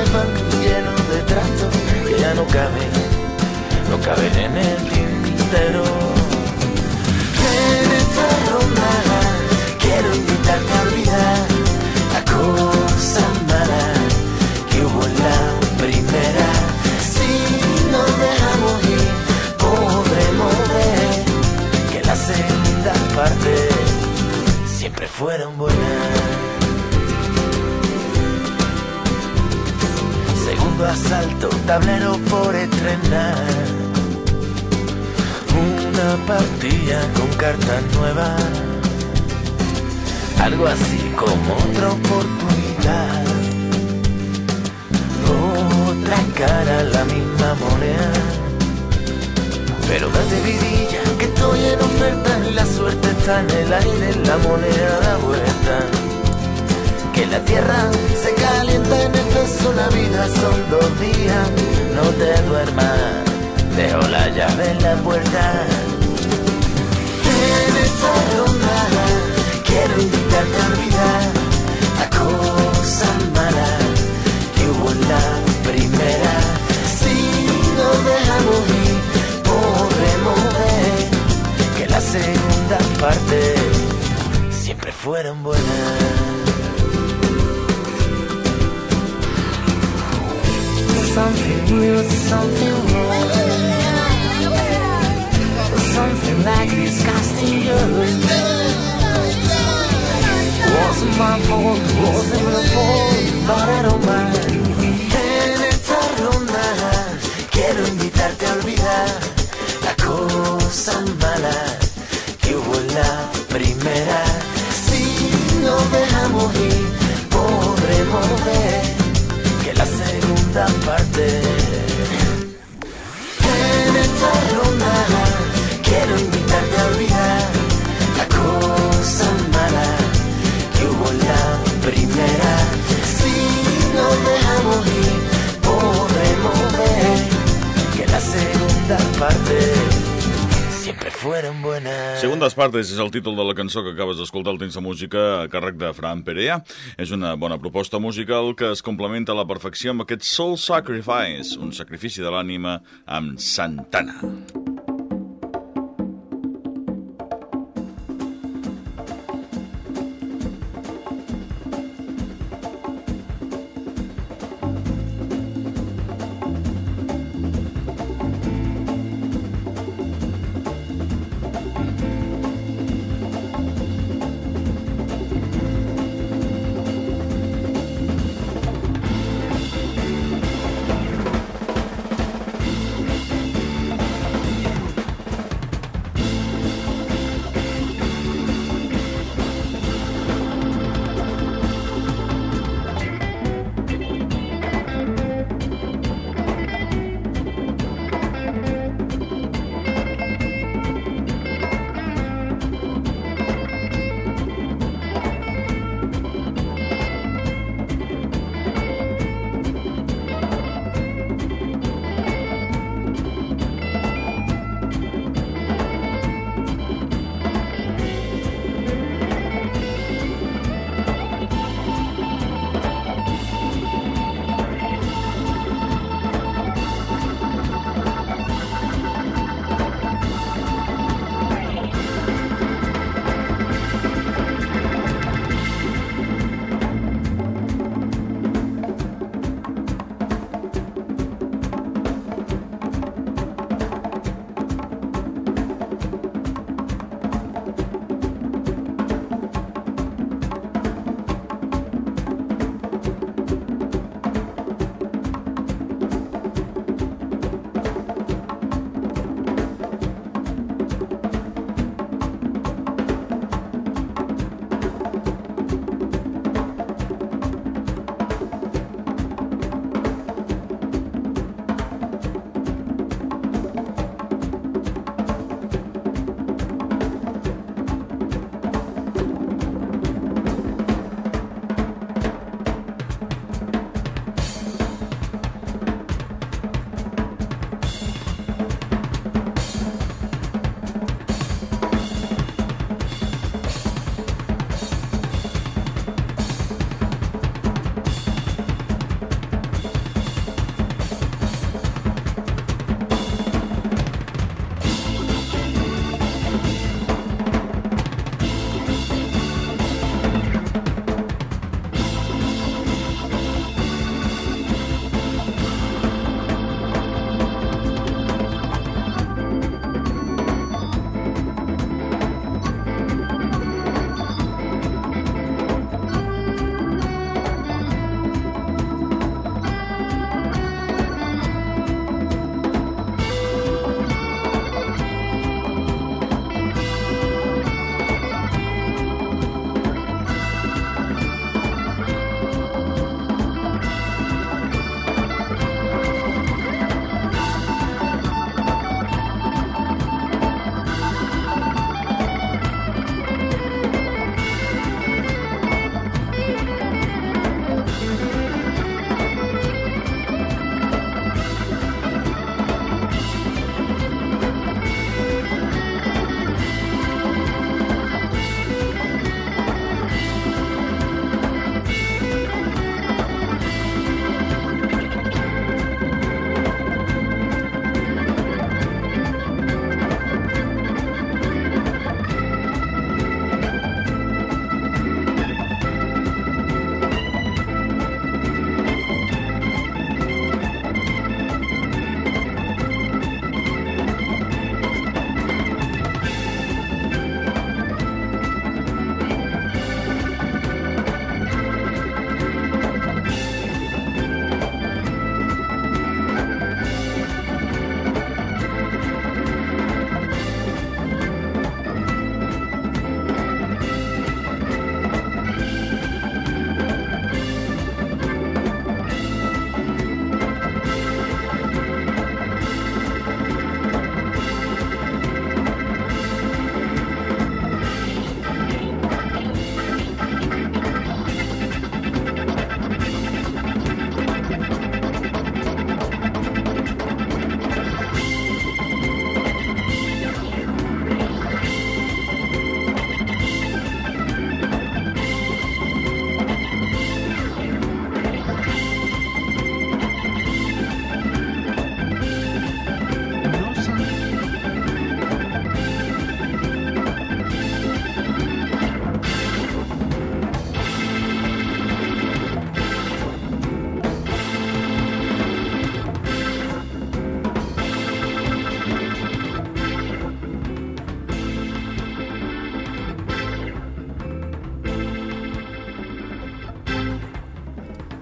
de desván lleno de trastos que ya no caben, no caben en el tintero. Cartas nuevas. Algo así como otra oportunidad. Otra cara, la misma moneda. Pero date vidilla, que estoy en oferta la suerte está en el aire, la moneda da vuelta. Que la tierra se calienta en exceso, la vida son dos días, no te duermas, dejo la llave en la puerta. I don't mind. Buenas. Segundes partes és el títol de la cançó que acabes d'escoltar al temps de música a càrrec de Fran Perea. És una bona proposta musical que es complementa a la perfecció amb aquest Soul Sacrifice, un sacrifici de l'ànima amb Santana.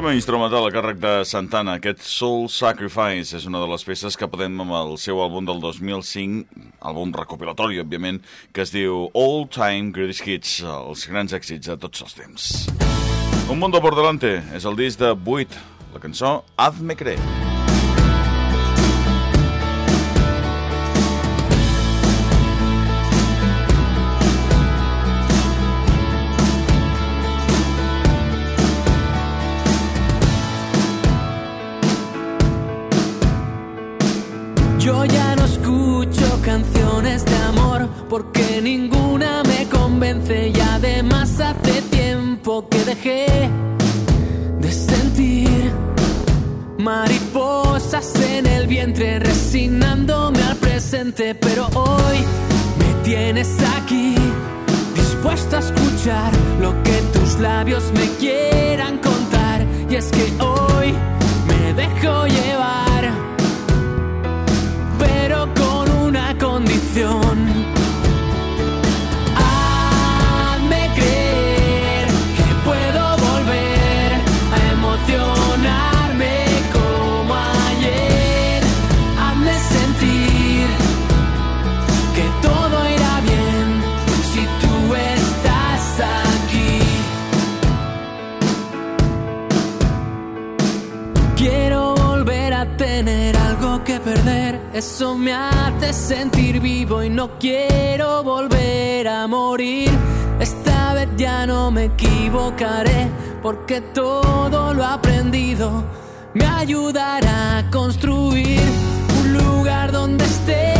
Tema instrumental a càrrec de Santana. Aquest Soul Sacrifice és una de les peces que podem amb el seu àlbum del 2005, àlbum recopilatori, òbviament, que es diu All Time Greatest Hits, els grans èxits de tots els temps. Un mundo por delante és el disc de Buit, la cançó Hazme creer. Porque ninguna me convence y además hace tiempo que dejé de sentir mariposas en el vientre resignándome al presente, pero hoy me tienes aquí dispuesto a escuchar lo que tus labios me quieran contar. Y es que hoy me dejo llevar Eso me hace sentir vivo y no quiero volver a morir. Esta vez ya no me equivocaré porque todo lo aprendido me ayudará a construir un lugar donde estemos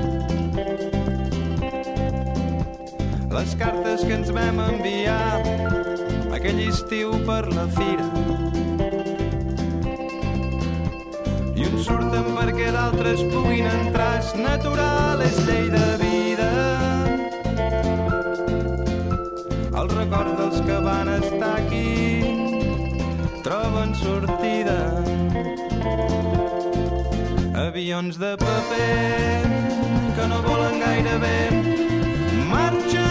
Les cartes que ens vam enviar aquell estiu per la fira. I uns surten perquè d'altres puguin entrar, és natural, és llei de vida. El record dels que van estar aquí troben sortida. Avions de paper que no volen gaire bé, marxen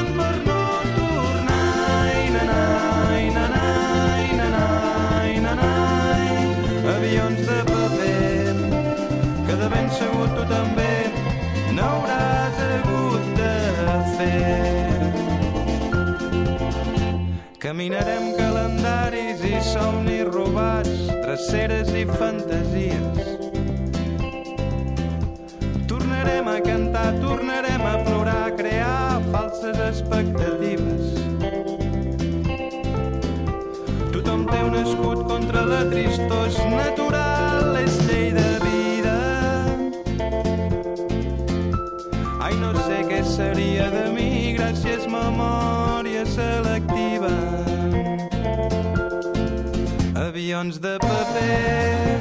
Caminarem calendaris i somnis robats, dreceres i fantasies. Tornarem a cantar, tornarem a plorar, a crear falses expectatives. un escut contra la tristor és natural, és llei de vida. Ai, no sé què seria de mi, gràcies memòria selectiva. Avions de paper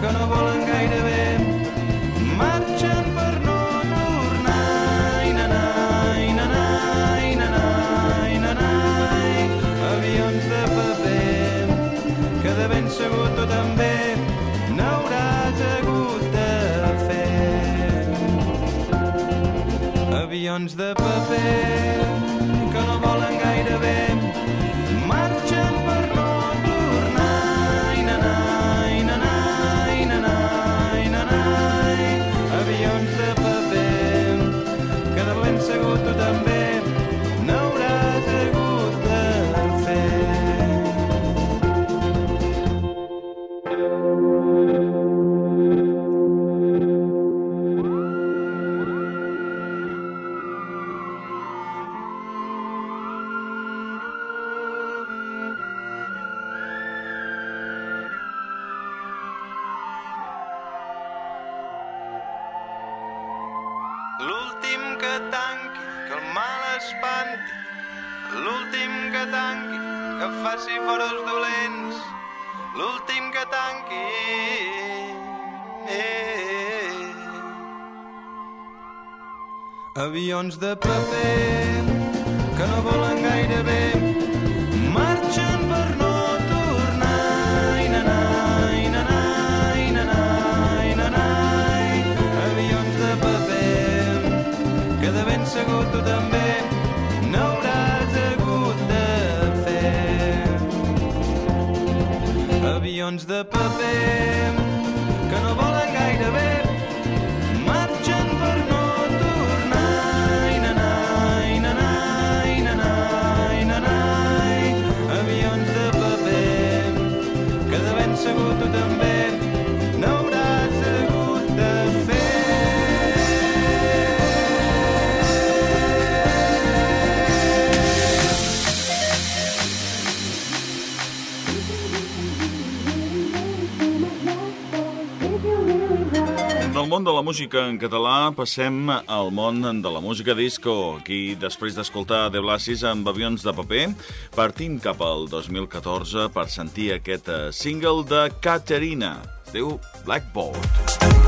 que no volen gaire bé, marxen per no tornar. Ai, nanai, nanai, nanai, nanai. Avions de paper que de ben segur tu també n'hauràs hagut de fer. Avions de paper que tanqui, que el mal espanti. L'últim que tanqui, que faci fora els dolents. L'últim que tanqui. Eh. Avions de paper que no volen gaire bé ben segur música en català passem al món de la música disco. Aquí, després d'escoltar The Blasis amb avions de paper, partim cap al 2014 per sentir aquest eh, single de Caterina. Es diu Blackboard. Open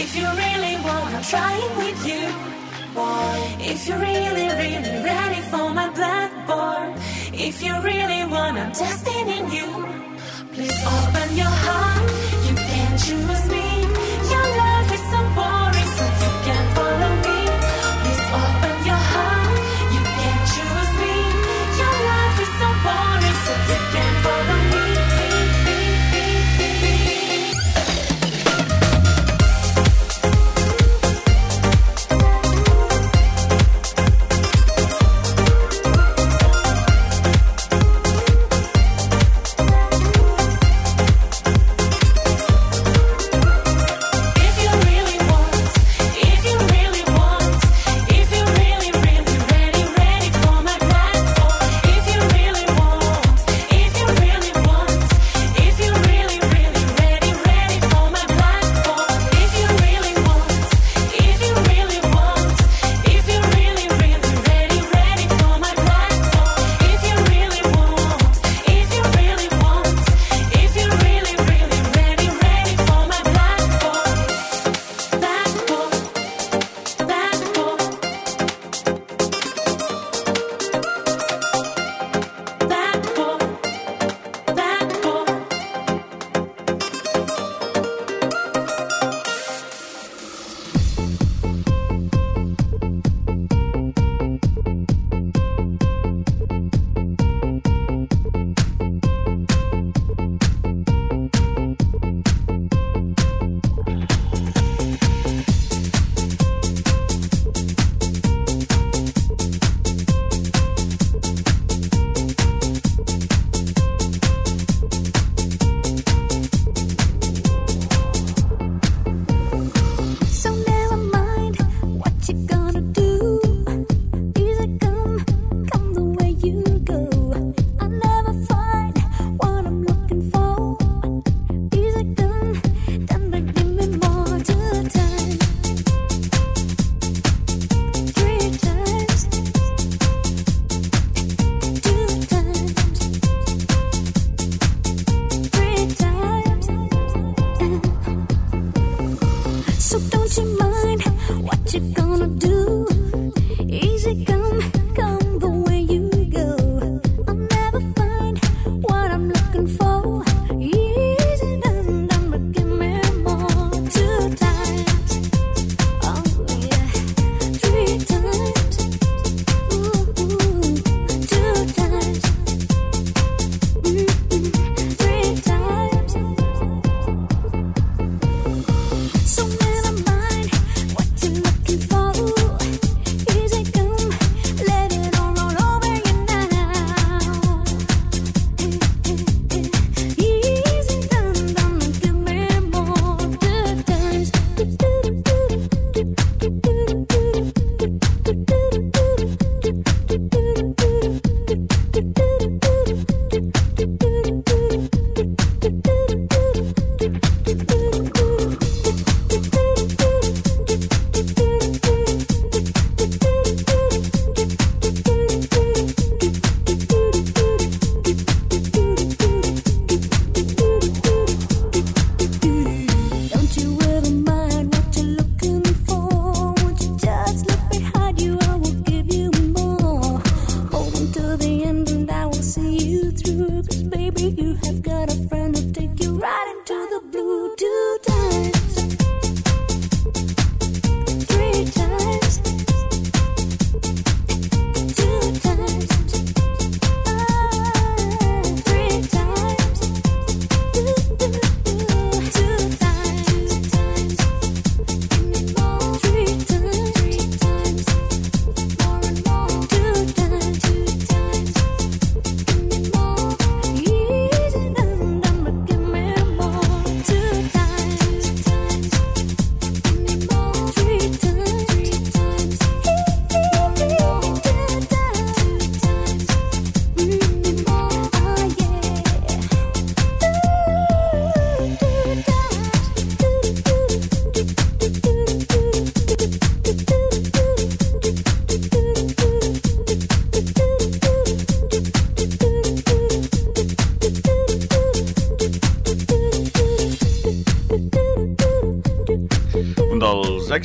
if you really wanna try it with you, boy. if you really, really ready for my blackboard, if you really wanna test it in you, please open your heart. You can choose me.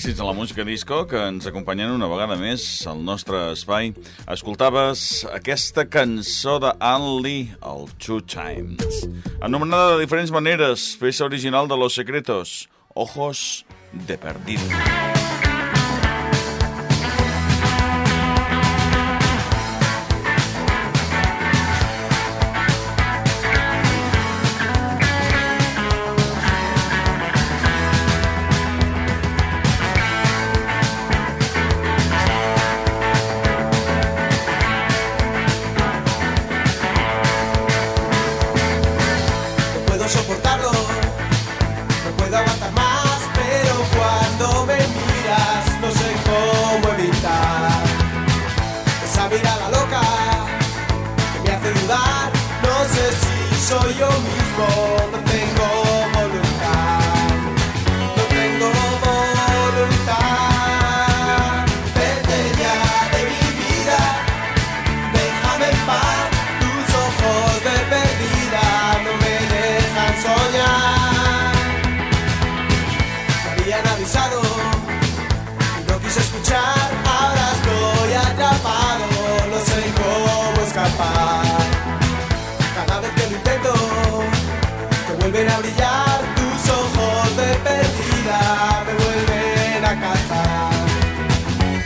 èxits de la música disco que ens acompanyen una vegada més al nostre espai. Escoltaves aquesta cançó de Anli, el Two Times, anomenada de diferents maneres, peça original de Los Secretos, Ojos de Perdido. Ojos de Perdido.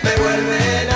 me vuelve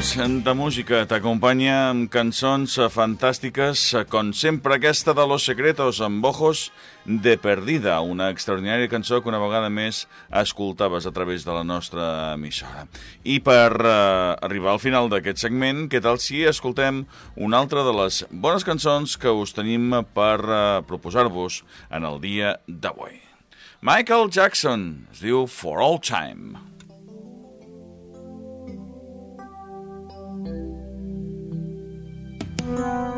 segons de música t'acompanya amb cançons fantàstiques, com sempre aquesta de Los Secretos amb Ojos de Perdida, una extraordinària cançó que una vegada més escoltaves a través de la nostra emissora. I per eh, arribar al final d'aquest segment, què tal si escoltem una altra de les bones cançons que us tenim per eh, proposar-vos en el dia d'avui. Michael Jackson es diu For All Time. Mm-hmm.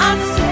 I